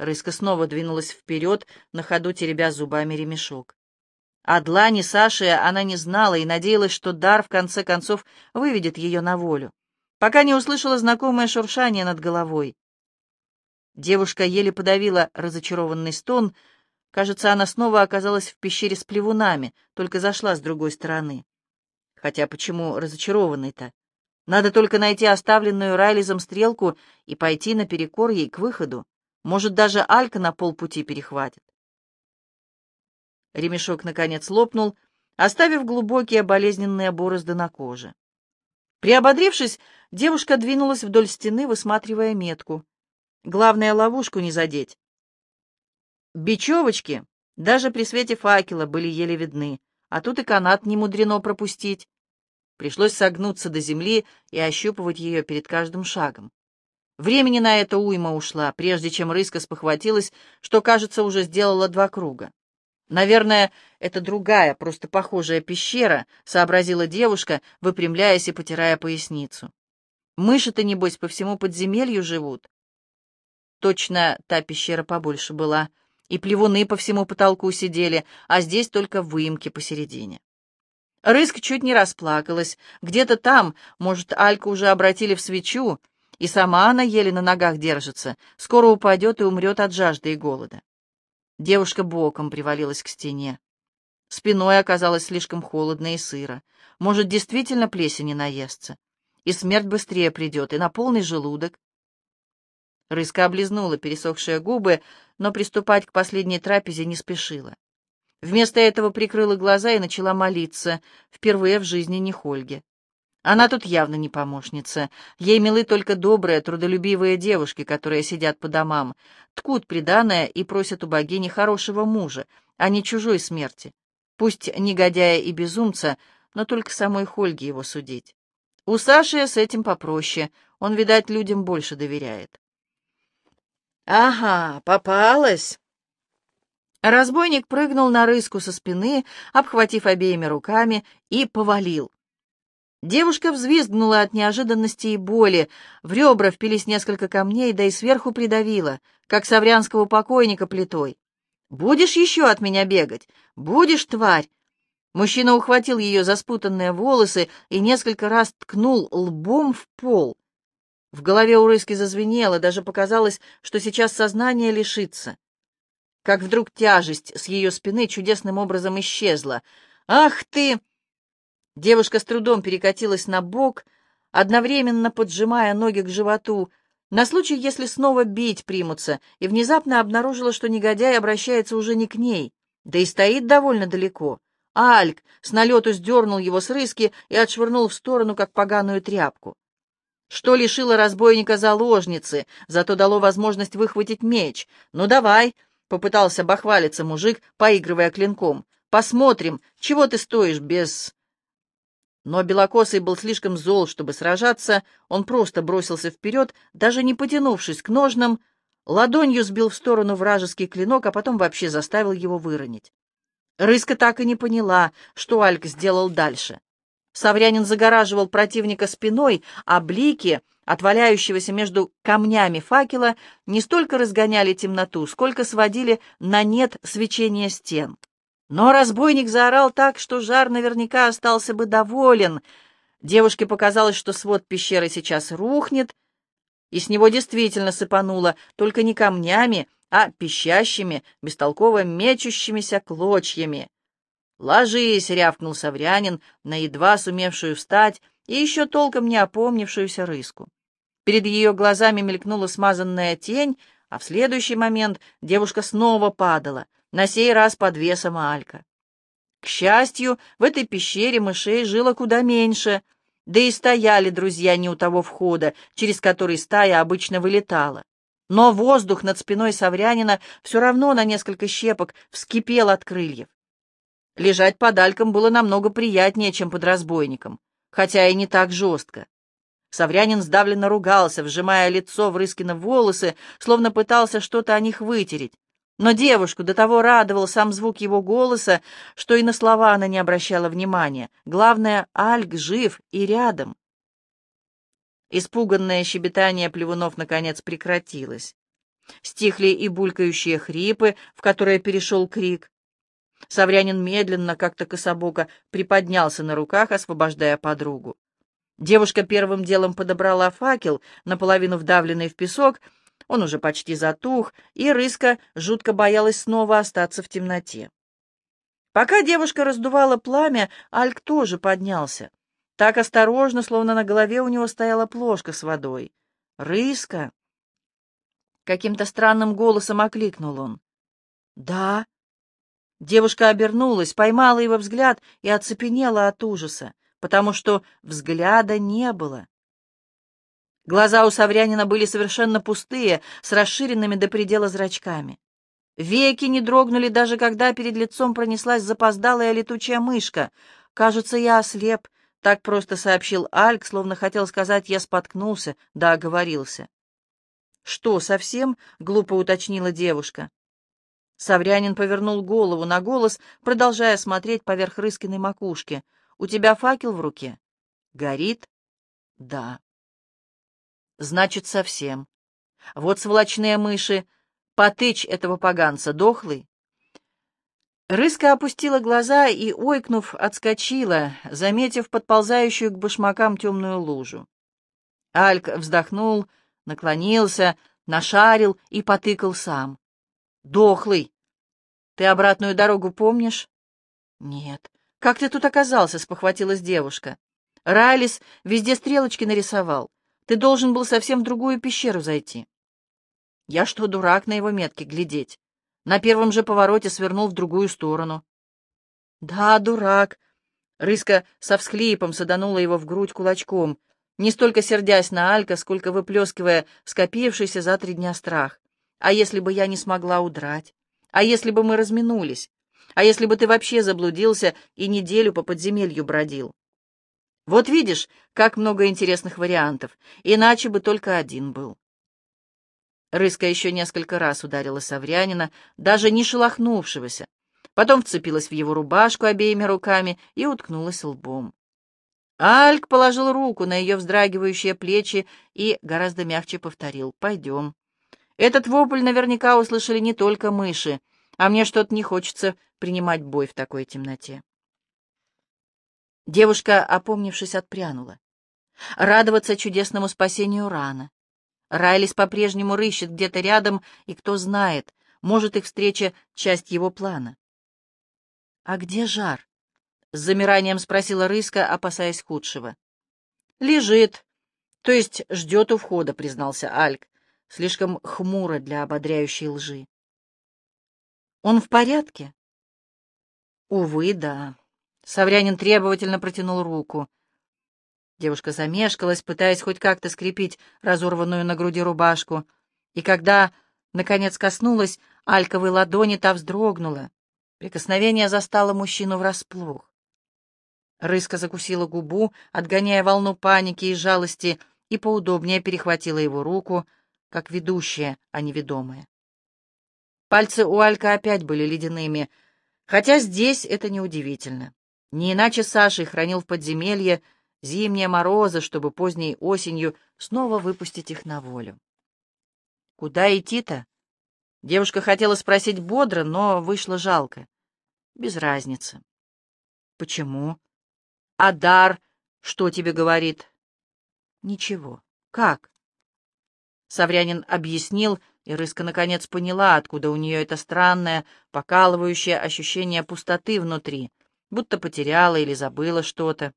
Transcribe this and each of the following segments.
Рыска снова двинулась вперед, на ходу теребя зубами ремешок. О длани Саши она не знала и надеялась, что дар в конце концов выведет ее на волю, пока не услышала знакомое шуршание над головой. Девушка еле подавила разочарованный стон. Кажется, она снова оказалась в пещере с плевунами, только зашла с другой стороны. Хотя почему разочарованный-то? Надо только найти оставленную Райлизом стрелку и пойти наперекор ей к выходу. Может, даже Алька на полпути перехватит. Ремешок, наконец, лопнул, оставив глубокие болезненные борозды на коже. Приободрившись, девушка двинулась вдоль стены, высматривая метку. Главное, ловушку не задеть. Бечевочки даже при свете факела были еле видны, а тут и канат не мудрено пропустить. Пришлось согнуться до земли и ощупывать ее перед каждым шагом. Времени на это уйма ушла, прежде чем рыска спохватилась, что, кажется, уже сделала два круга. «Наверное, это другая, просто похожая пещера», — сообразила девушка, выпрямляясь и потирая поясницу. «Мыши-то, небось, по всему подземелью живут». Точно та пещера побольше была, и плевуны по всему потолку сидели, а здесь только выемки посередине. Рыск чуть не расплакалась. Где-то там, может, Альку уже обратили в свечу, и сама она еле на ногах держится, скоро упадет и умрет от жажды и голода. Девушка боком привалилась к стене. Спиной оказалось слишком холодно и сыро. Может, действительно плесени наестся. И смерть быстрее придет, и на полный желудок. Рыска облизнула пересохшие губы, но приступать к последней трапезе не спешила. Вместо этого прикрыла глаза и начала молиться, впервые в жизни не Хольге. Она тут явно не помощница. Ей милы только добрые, трудолюбивые девушки, которые сидят по домам, ткут приданое и просят у богини хорошего мужа, а не чужой смерти. Пусть негодяя и безумца, но только самой Хольге его судить. У Саши с этим попроще, он, видать, людям больше доверяет. «Ага, попалась!» Разбойник прыгнул на рыску со спины, обхватив обеими руками, и повалил. Девушка взвизгнула от неожиданности и боли, в ребра впились несколько камней, да и сверху придавила, как саврянского покойника плитой. «Будешь еще от меня бегать? Будешь, тварь!» Мужчина ухватил ее за спутанные волосы и несколько раз ткнул лбом в пол. В голове у Рыски зазвенело, даже показалось, что сейчас сознание лишится. Как вдруг тяжесть с ее спины чудесным образом исчезла. «Ах ты!» Девушка с трудом перекатилась на бок, одновременно поджимая ноги к животу, на случай, если снова бить примутся, и внезапно обнаружила, что негодяй обращается уже не к ней, да и стоит довольно далеко. Альк с налету сдернул его с рыски и отшвырнул в сторону, как поганую тряпку. Что лишило разбойника заложницы, зато дало возможность выхватить меч. «Ну давай!» — попытался бахвалиться мужик, поигрывая клинком. «Посмотрим, чего ты стоишь без...» Но Белокосый был слишком зол, чтобы сражаться, он просто бросился вперед, даже не потянувшись к ножнам, ладонью сбил в сторону вражеский клинок, а потом вообще заставил его выронить. Рыска так и не поняла, что Альк сделал дальше. Саврянин загораживал противника спиной, а блики, отваляющегося между камнями факела, не столько разгоняли темноту, сколько сводили на нет свечение стен. Но разбойник заорал так, что жар наверняка остался бы доволен. Девушке показалось, что свод пещеры сейчас рухнет, и с него действительно сыпануло, только не камнями, а пищащими, бестолково мечущимися клочьями. «Ложись!» — рявкнул Саврянин на едва сумевшую встать и еще толком не опомнившуюся рыску. Перед ее глазами мелькнула смазанная тень, а в следующий момент девушка снова падала — на сей раз под весом Алька. К счастью, в этой пещере мышей жило куда меньше, да и стояли друзья не у того входа, через который стая обычно вылетала. Но воздух над спиной Саврянина все равно на несколько щепок вскипел от крыльев. Лежать под Альком было намного приятнее, чем под разбойником, хотя и не так жестко. Саврянин сдавленно ругался, вжимая лицо в Рыскины волосы, словно пытался что-то о них вытереть, но девушку до того радовал сам звук его голоса, что и на слова она не обращала внимания. Главное, Альк жив и рядом. Испуганное щебетание плевунов наконец прекратилось. Стихли и булькающие хрипы, в которые перешел крик. Саврянин медленно, как-то кособоко, приподнялся на руках, освобождая подругу. Девушка первым делом подобрала факел, наполовину вдавленный в песок, он уже почти затух, и Рыска жутко боялась снова остаться в темноте. Пока девушка раздувала пламя, Альк тоже поднялся. Так осторожно, словно на голове у него стояла плошка с водой. «Рыска!» Каким-то странным голосом окликнул он. «Да». Девушка обернулась, поймала его взгляд и оцепенела от ужаса, потому что взгляда не было. Глаза у Саврянина были совершенно пустые, с расширенными до предела зрачками. Веки не дрогнули, даже когда перед лицом пронеслась запоздалая летучая мышка. «Кажется, я ослеп», — так просто сообщил Альк, словно хотел сказать «я споткнулся», да оговорился. «Что, совсем?» — глупо уточнила девушка. Саврянин повернул голову на голос, продолжая смотреть поверх Рыскиной макушки. «У тебя факел в руке?» «Горит?» «Да». «Значит, совсем. Вот сволочные мыши!» Потычь этого поганца, дохлый. Рыска опустила глаза и, ойкнув, отскочила, заметив подползающую к башмакам темную лужу. Альк вздохнул, наклонился, нашарил и потыкал сам. «Дохлый! Ты обратную дорогу помнишь?» «Нет. Как ты тут оказался?» — спохватилась девушка. «Райлис везде стрелочки нарисовал. Ты должен был совсем в другую пещеру зайти». Я что, дурак на его метке глядеть? На первом же повороте свернул в другую сторону. Да, дурак. Рыска со всхлипом саданула его в грудь кулачком, не столько сердясь на Алька, сколько выплескивая скопившийся за три дня страх. А если бы я не смогла удрать? А если бы мы разминулись? А если бы ты вообще заблудился и неделю по подземелью бродил? Вот видишь, как много интересных вариантов, иначе бы только один был. Рыска еще несколько раз ударила Саврянина, даже не шелохнувшегося. Потом вцепилась в его рубашку обеими руками и уткнулась лбом. Альк положил руку на ее вздрагивающие плечи и гораздо мягче повторил «Пойдем». Этот вопль наверняка услышали не только мыши, а мне что-то не хочется принимать бой в такой темноте. Девушка, опомнившись, отпрянула. Радоваться чудесному спасению рано. Райлис по-прежнему рыщет где-то рядом, и кто знает, может, их встреча — часть его плана. «А где жар?» — с замиранием спросила Рыска, опасаясь худшего. «Лежит, то есть ждет у входа», — признался Альк, слишком хмуро для ободряющей лжи. «Он в порядке?» «Увы, да». Саврянин требовательно протянул руку. Девушка замешкалась, пытаясь хоть как-то скрепить разорванную на груди рубашку, и когда, наконец, коснулась альковой ладони, та вздрогнула. Прикосновение застало мужчину врасплох. Рыска закусила губу, отгоняя волну паники и жалости, и поудобнее перехватила его руку, как ведущая, а не ведомая. Пальцы у Алька опять были ледяными, хотя здесь это неудивительно. Не иначе Саша хранил в подземелье зимние морозы, чтобы поздней осенью снова выпустить их на волю. Куда идти-то? Девушка хотела спросить бодро, но вышло жалко. Без разницы. Почему? А дар что тебе говорит? Ничего. Как? Саврянин объяснил, и Рыска наконец поняла, откуда у нее это странное, покалывающее ощущение пустоты внутри, будто потеряла или забыла что-то.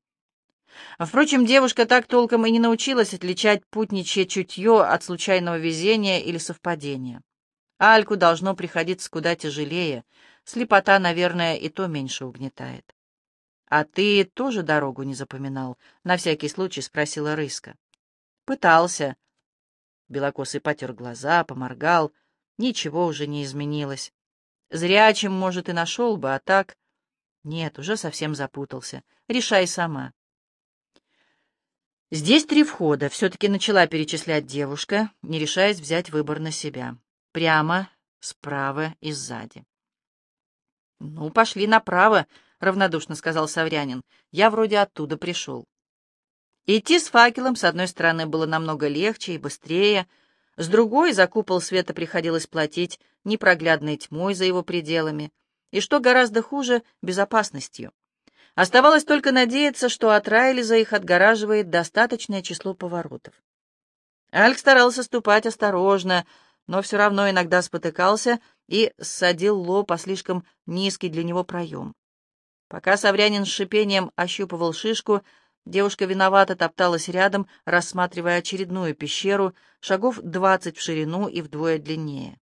Впрочем, девушка так толком и не научилась отличать путничье чутье от случайного везения или совпадения. Альку должно приходиться куда тяжелее. Слепота, наверное, и то меньше угнетает. «А ты тоже дорогу не запоминал?» — на всякий случай спросила Рыска. «Пытался». Белокосый потер глаза, поморгал. Ничего уже не изменилось. Зрячим, может, и нашел бы, а так... Нет, уже совсем запутался. Решай сама. Здесь три входа, все-таки начала перечислять девушка, не решаясь взять выбор на себя. Прямо, справа и сзади. «Ну, пошли направо», — равнодушно сказал Саврянин. «Я вроде оттуда пришел». Идти с факелом, с одной стороны, было намного легче и быстрее, С другой за купол света приходилось платить непроглядной тьмой за его пределами, и, что гораздо хуже, безопасностью. Оставалось только надеяться, что от Райлиза их отгораживает достаточное число поворотов. Альк старался ступать осторожно, но все равно иногда спотыкался и ссадил лоб о слишком низкий для него проем. Пока Саврянин с шипением ощупывал шишку, девушка виновато топталась рядом, рассматривая очередную пещеру, шагов двадцать в ширину и вдвое длиннее.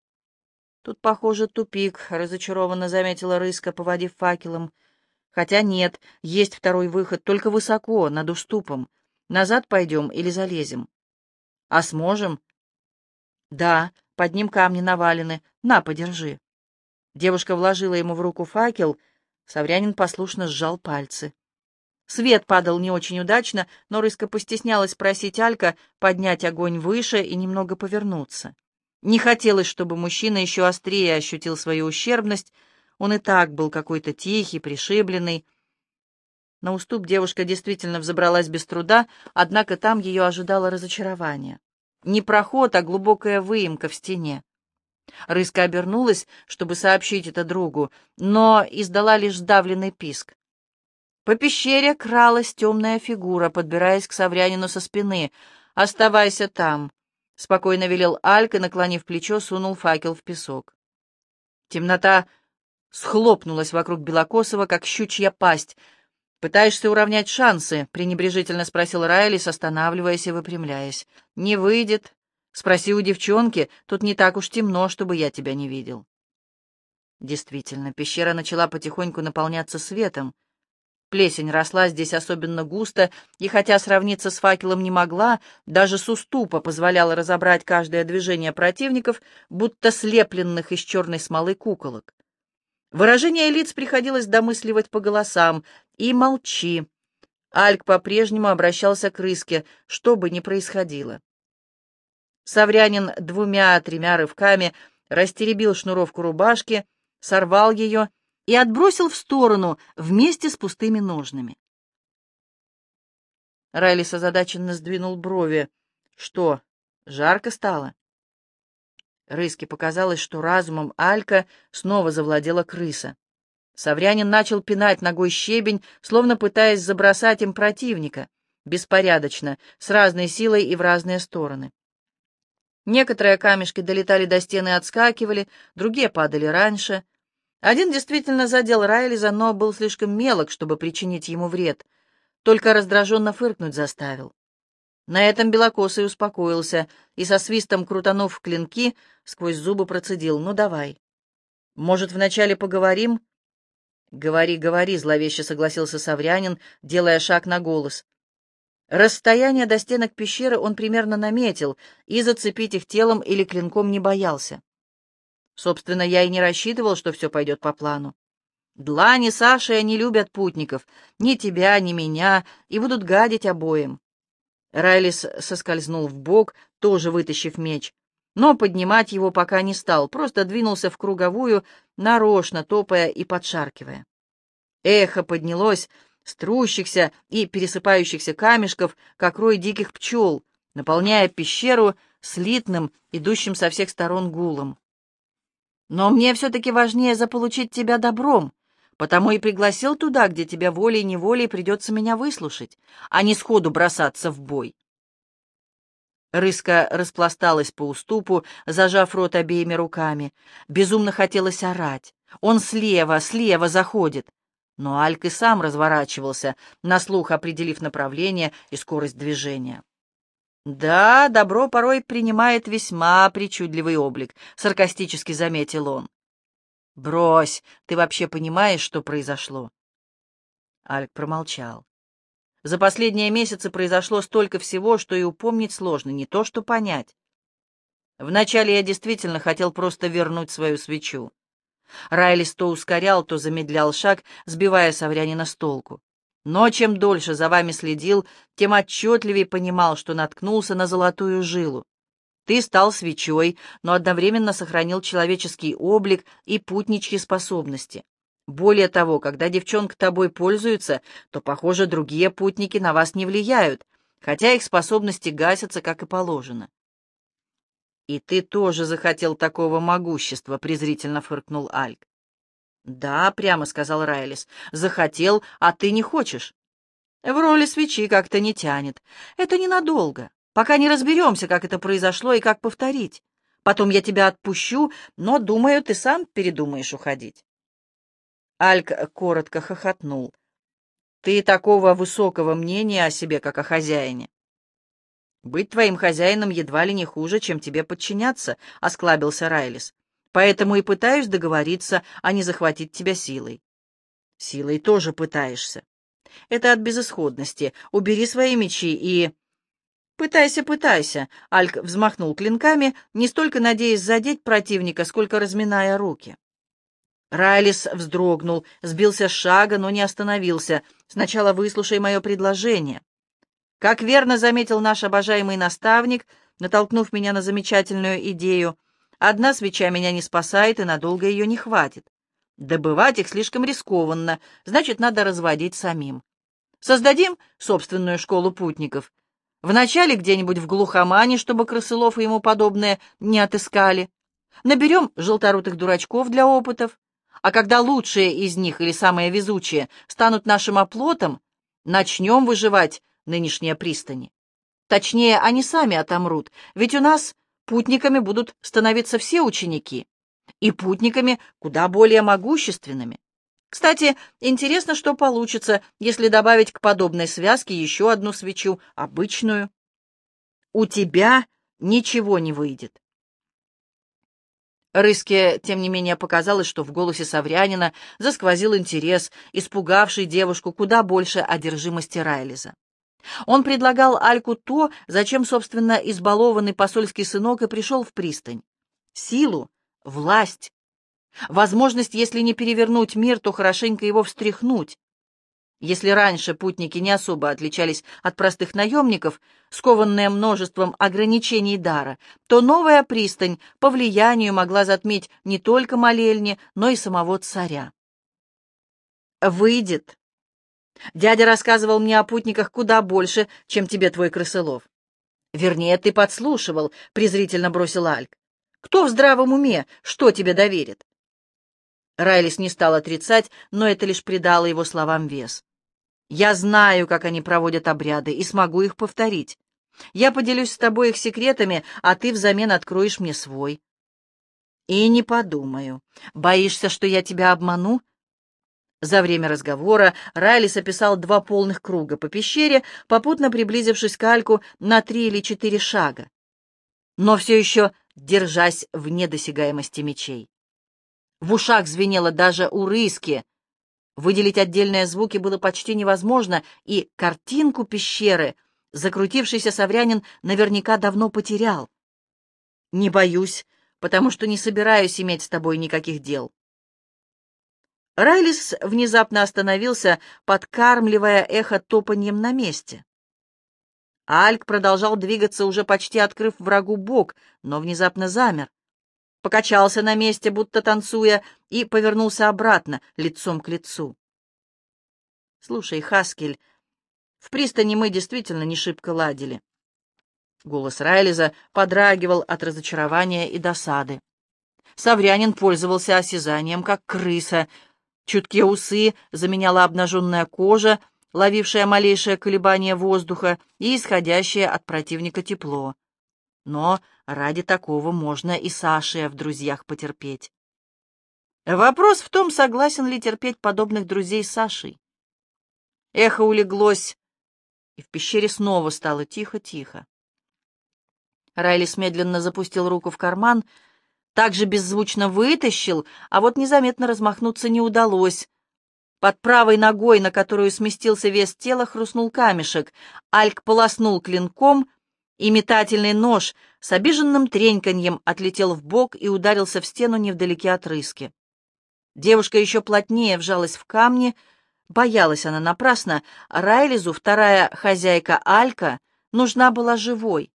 «Тут, похоже, тупик», — разочарованно заметила Рыска, поводив факелом. «Хотя нет, есть второй выход, только высоко, над уступом. Назад пойдем или залезем?» «А сможем?» «Да, под ним камни навалены. На, подержи». Девушка вложила ему в руку факел. Саврянин послушно сжал пальцы. Свет падал не очень удачно, но Рыска постеснялась просить Алька поднять огонь выше и немного повернуться. Не хотелось, чтобы мужчина еще острее ощутил свою ущербность. Он и так был какой-то тихий, пришибленный. На уступ девушка действительно взобралась без труда, однако там ее ожидало разочарование. Не проход, а глубокая выемка в стене. Рыска обернулась, чтобы сообщить это другу, но издала лишь сдавленный писк. По пещере кралась темная фигура, подбираясь к Саврянину со спины. «Оставайся там», — спокойно велел Альк и, наклонив плечо, сунул факел в песок. Темнота схлопнулась вокруг Белокосова, как щучья пасть. «Пытаешься уравнять шансы?» — пренебрежительно спросил Райлис, останавливаясь и выпрямляясь. «Не выйдет. Спроси у девчонки, тут не так уж темно, чтобы я тебя не видел». Действительно, пещера начала потихоньку наполняться светом. Плесень росла здесь особенно густо, и хотя сравниться с факелом не могла, даже с уступа позволяла разобрать каждое движение противников, будто слепленных из черной смолы куколок. Выражение лиц приходилось домысливать по голосам. «И молчи». Альк по-прежнему обращался к рыске, что бы ни происходило. Саврянин двумя-тремя рывками растеребил шнуровку рубашки, сорвал ее и отбросил в сторону вместе с пустыми ножными. Райлис озадаченно сдвинул брови. «Что, жарко стало?» Рыске показалось, что разумом Алька снова завладела крыса. Саврянин начал пинать ногой щебень, словно пытаясь забросать им противника, беспорядочно, с разной силой и в разные стороны. Некоторые камешки долетали до стены и отскакивали, другие падали раньше. Один действительно задел Райлиза, но был слишком мелок, чтобы причинить ему вред. Только раздраженно фыркнуть заставил. На этом Белокосый успокоился и со свистом крутанув клинки, сквозь зубы процедил. «Ну, давай. Может, вначале поговорим?» «Говори, говори», — зловеще согласился Саврянин, делая шаг на голос. Расстояние до стенок пещеры он примерно наметил и зацепить их телом или клинком не боялся. Собственно, я и не рассчитывал, что все пойдет по плану. Длани Саши не любят путников, ни тебя, ни меня, и будут гадить обоим. Райлис соскользнул в бок, тоже вытащив меч, но поднимать его пока не стал, просто двинулся в круговую, нарочно топая и подшаркивая. Эхо поднялось с трущихся и пересыпающихся камешков, как рой диких пчел, наполняя пещеру слитным, идущим со всех сторон гулом. «Но мне все-таки важнее заполучить тебя добром», Потому и пригласил туда, где тебя волей-неволей придется меня выслушать, а не сходу бросаться в бой. Рыска распласталась по уступу, зажав рот обеими руками. Безумно хотелось орать. Он слева, слева заходит. Но Альк и сам разворачивался, на слух определив направление и скорость движения. «Да, добро порой принимает весьма причудливый облик», — саркастически заметил он. «Брось, ты вообще понимаешь, что произошло?» Альк промолчал. За последние месяцы произошло столько всего, что и упомнить сложно, не то что понять. Вначале я действительно хотел просто вернуть свою свечу. Райлис то ускорял, то замедлял шаг, сбивая Саврянина с толку. Но чем дольше за вами следил, тем отчетливее понимал, что наткнулся на золотую жилу. Ты стал свечой, но одновременно сохранил человеческий облик и путничьи способности. Более того, когда девчонка тобой пользуется, то, похоже, другие путники на вас не влияют, хотя их способности гасятся, как и положено. «И ты тоже захотел такого могущества», — презрительно фыркнул Альк. «Да», — прямо сказал Райлис, — «захотел, а ты не хочешь». «В роли свечи как-то не тянет. Это ненадолго, пока не разберемся, как это произошло и как повторить. Потом я тебя отпущу, но, думаю, ты сам передумаешь уходить». Альк коротко хохотнул. «Ты такого высокого мнения о себе, как о хозяине». «Быть твоим хозяином едва ли не хуже, чем тебе подчиняться», — осклабился Райлис. «Поэтому и пытаюсь договориться, а не захватить тебя силой». «Силой тоже пытаешься. Это от безысходности. Убери свои мечи и...» «Пытайся, пытайся», — Альк взмахнул клинками, не столько надеясь задеть противника, сколько разминая руки. Райлис вздрогнул, сбился с шага, но не остановился. «Сначала выслушай мое предложение. Как верно заметил наш обожаемый наставник, натолкнув меня на замечательную идею, одна свеча меня не спасает, и надолго ее не хватит. Добывать их слишком рискованно, значит, надо разводить самим. Создадим собственную школу путников. Вначале где-нибудь в глухомане, чтобы крысылов и ему подобное не отыскали. Наберем желторутых дурачков для опытов. А когда лучшие из них или самые везучие станут нашим оплотом, начнем выживать нынешние пристани. Точнее, они сами отомрут, ведь у нас путниками будут становиться все ученики, и путниками куда более могущественными. Кстати, интересно, что получится, если добавить к подобной связке еще одну свечу, обычную. У тебя ничего не выйдет. Рыске, тем не менее, показалось, что в голосе Саврянина засквозил интерес, испугавший девушку куда больше одержимости Райлиза. Он предлагал Альку то, зачем, собственно, избалованный посольский сынок и пришел в пристань. Силу, власть, Возможность, если не перевернуть мир, то хорошенько его встряхнуть. Если раньше путники не особо отличались от простых наемников, скованные множеством ограничений дара, то новая пристань по влиянию могла затмить не только молельни, но и самого царя. «Выйдет. Дядя рассказывал мне о путниках куда больше, чем тебе твой крысылов. Вернее, ты подслушивал», — презрительно бросил Альк. «Кто в здравом уме что тебе доверит?» Райлис не стал отрицать, но это лишь придало его словам вес. «Я знаю, как они проводят обряды, и смогу их повторить. Я поделюсь с тобой их секретами, а ты взамен откроешь мне свой». «И не подумаю. Боишься, что я тебя обману?» За время разговора Райлис описал два полных круга по пещере, попутно приблизившись к Альку на три или четыре шага, но все еще держась в недосягаемости мечей. В ушах звенело даже у рыски. Выделить отдельные звуки было почти невозможно, и картинку пещеры закрутившийся Саврянин наверняка давно потерял. «Не боюсь, потому что не собираюсь иметь с тобой никаких дел». Райлис внезапно остановился, подкармливая эхо топаньем на месте. Альк продолжал двигаться, уже почти открыв врагу бок, но внезапно замер покачался на месте, будто танцуя, и повернулся обратно, лицом к лицу. «Слушай, Хаскель, в пристани мы действительно не шибко ладили». Голос Райлиза подрагивал от разочарования и досады. Саврянин пользовался осязанием, как крыса. Чуткие усы заменяла обнаженная кожа, ловившая малейшее колебание воздуха и исходящее от противника тепло. Но ради такого можно и Саше в друзьях потерпеть. Вопрос в том, согласен ли терпеть подобных друзей Сашей. Эхо улеглось, и в пещере снова стало тихо-тихо. Райлис медленно запустил руку в карман, также беззвучно вытащил, а вот незаметно размахнуться не удалось. Под правой ногой, на которую сместился вес тела, хрустнул камешек. Альк полоснул клинком — и метательный нож с обиженным треньканьем отлетел в бок и ударился в стену невдалеке от рыски. Девушка еще плотнее вжалась в камни, боялась она напрасно, Райлизу вторая хозяйка Алька нужна была живой,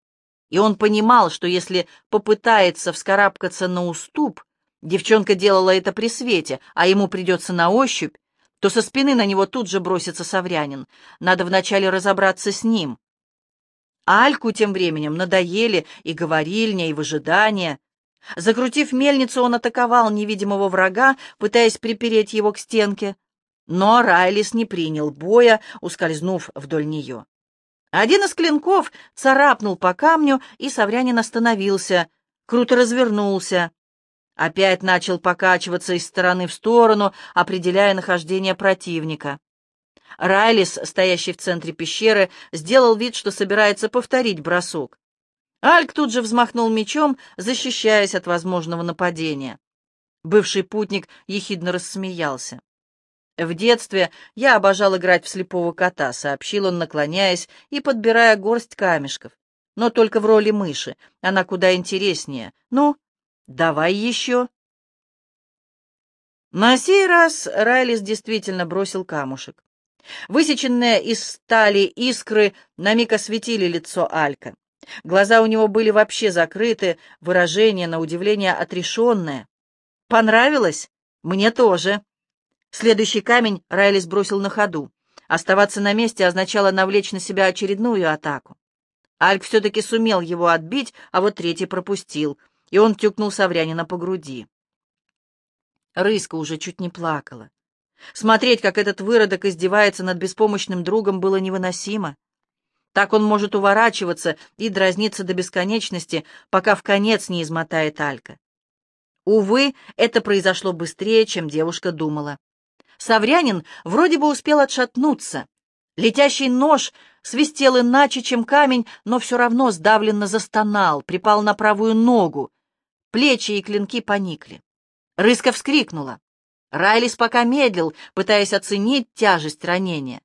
и он понимал, что если попытается вскарабкаться на уступ, девчонка делала это при свете, а ему придется на ощупь, то со спины на него тут же бросится Саврянин. Надо вначале разобраться с ним. Альку тем временем надоели и говорильня, и выжидание. Закрутив мельницу, он атаковал невидимого врага, пытаясь припереть его к стенке. Но Райлис не принял боя, ускользнув вдоль нее. Один из клинков царапнул по камню, и Саврянин остановился, круто развернулся. Опять начал покачиваться из стороны в сторону, определяя нахождение противника. Райлис, стоящий в центре пещеры, сделал вид, что собирается повторить бросок. Альк тут же взмахнул мечом, защищаясь от возможного нападения. Бывший путник ехидно рассмеялся. «В детстве я обожал играть в слепого кота», — сообщил он, наклоняясь и подбирая горсть камешков. «Но только в роли мыши. Она куда интереснее. Ну, давай еще». На сей раз Райлис действительно бросил камушек. Высеченные из стали искры на миг осветили лицо Алька. Глаза у него были вообще закрыты, выражение, на удивление, отрешенное. «Понравилось? Мне тоже». Следующий камень Райлис бросил на ходу. Оставаться на месте означало навлечь на себя очередную атаку. Альк все-таки сумел его отбить, а вот третий пропустил, и он тюкнул Саврянина по груди. Рыска уже чуть не плакала. Смотреть, как этот выродок издевается над беспомощным другом, было невыносимо. Так он может уворачиваться и дразниться до бесконечности, пока в конец не измотает Алька. Увы, это произошло быстрее, чем девушка думала. Саврянин вроде бы успел отшатнуться. Летящий нож свистел иначе, чем камень, но все равно сдавленно застонал, припал на правую ногу. Плечи и клинки поникли. Рыска вскрикнула. Райлис пока медлил, пытаясь оценить тяжесть ранения.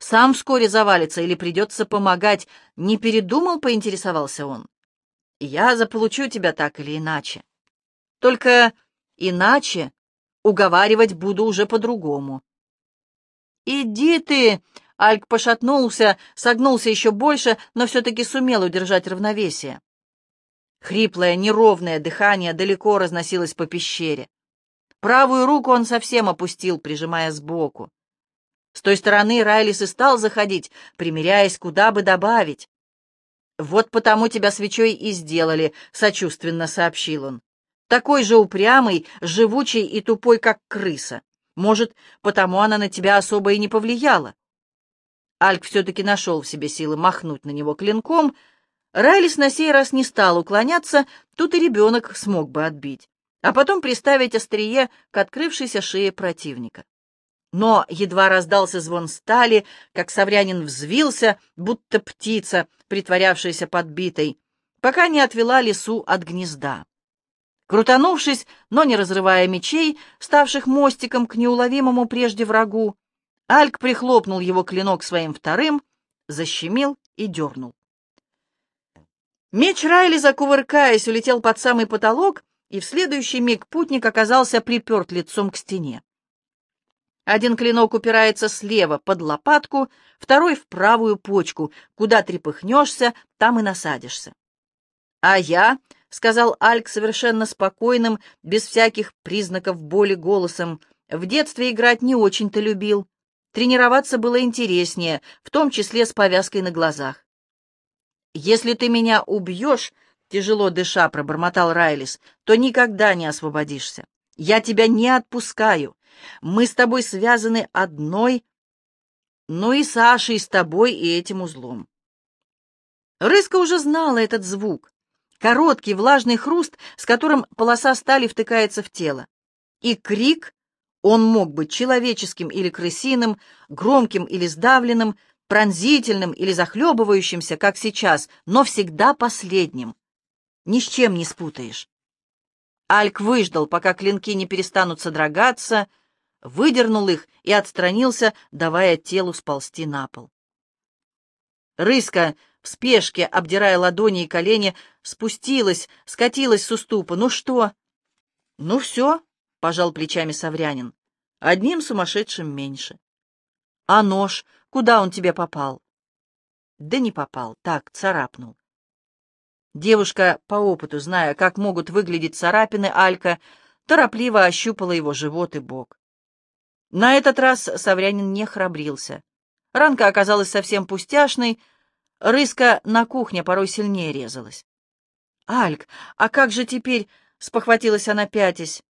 Сам вскоре завалится или придется помогать. Не передумал, поинтересовался он. Я заполучу тебя так или иначе. Только иначе Уговаривать буду уже по-другому. «Иди ты!» — Альк пошатнулся, согнулся еще больше, но все-таки сумел удержать равновесие. Хриплое, неровное дыхание далеко разносилось по пещере. Правую руку он совсем опустил, прижимая сбоку. С той стороны Райлис и стал заходить, примеряясь, куда бы добавить. «Вот потому тебя свечой и сделали», — сочувственно сообщил он. Такой же упрямый, живучий и тупой, как крыса. Может, потому она на тебя особо и не повлияла. Альк все-таки нашел в себе силы махнуть на него клинком. Райлис на сей раз не стал уклоняться, тут и ребенок смог бы отбить, а потом приставить острие к открывшейся шее противника. Но едва раздался звон стали, как Саврянин взвился, будто птица, притворявшаяся подбитой, пока не отвела лесу от гнезда. Крутанувшись, но не разрывая мечей, ставших мостиком к неуловимому прежде врагу, Альк прихлопнул его клинок своим вторым, защемил и дернул. Меч Райли, закувыркаясь, улетел под самый потолок, и в следующий миг путник оказался приперт лицом к стене. Один клинок упирается слева под лопатку, второй — в правую почку. Куда трепыхнешься, там и насадишься. А я — сказал Альк совершенно спокойным, без всяких признаков боли голосом. «В детстве играть не очень-то любил. Тренироваться было интереснее, в том числе с повязкой на глазах». «Если ты меня убьешь», — тяжело дыша пробормотал Райлис, — «то никогда не освободишься. Я тебя не отпускаю. Мы с тобой связаны одной, ну и Сашей с тобой и этим узлом». Рыска уже знала этот звук. Короткий влажный хруст, с которым полоса стали втыкается в тело. И крик, он мог быть человеческим или крысиным, громким или сдавленным, пронзительным или захлебывающимся, как сейчас, но всегда последним. Ни с чем не спутаешь. Альк выждал, пока клинки не перестанут содрогаться, выдернул их и отстранился, давая телу сползти на пол. Рыска в спешке, обдирая ладони и колени, спустилась, скатилась с уступа. «Ну что?» «Ну все», — пожал плечами Саврянин. «Одним сумасшедшим меньше». «А нож? Куда он тебе попал?» «Да не попал, так, царапнул». Девушка, по опыту зная, как могут выглядеть царапины Алька, торопливо ощупала его живот и бок. На этот раз Саврянин не храбрился. Ранка оказалась совсем пустяшной, Рыска на кухне порой сильнее резалась. «Альк, а как же теперь?» — спохватилась она пятясь.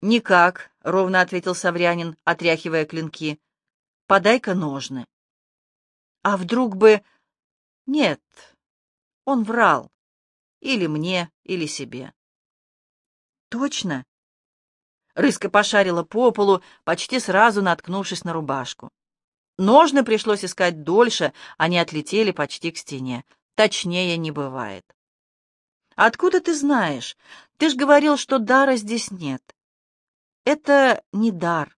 «Никак», — ровно ответил Саврянин, отряхивая клинки. «Подай-ка ножны». «А вдруг бы...» «Нет, он врал. Или мне, или себе». «Точно?» Рыска пошарила по полу, почти сразу наткнувшись на рубашку. Ножны пришлось искать дольше, они отлетели почти к стене. Точнее не бывает. «Откуда ты знаешь? Ты ж говорил, что дара здесь нет». «Это не дар».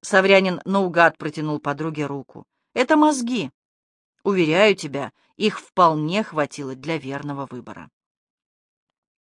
Саврянин наугад протянул подруге руку. «Это мозги. Уверяю тебя, их вполне хватило для верного выбора».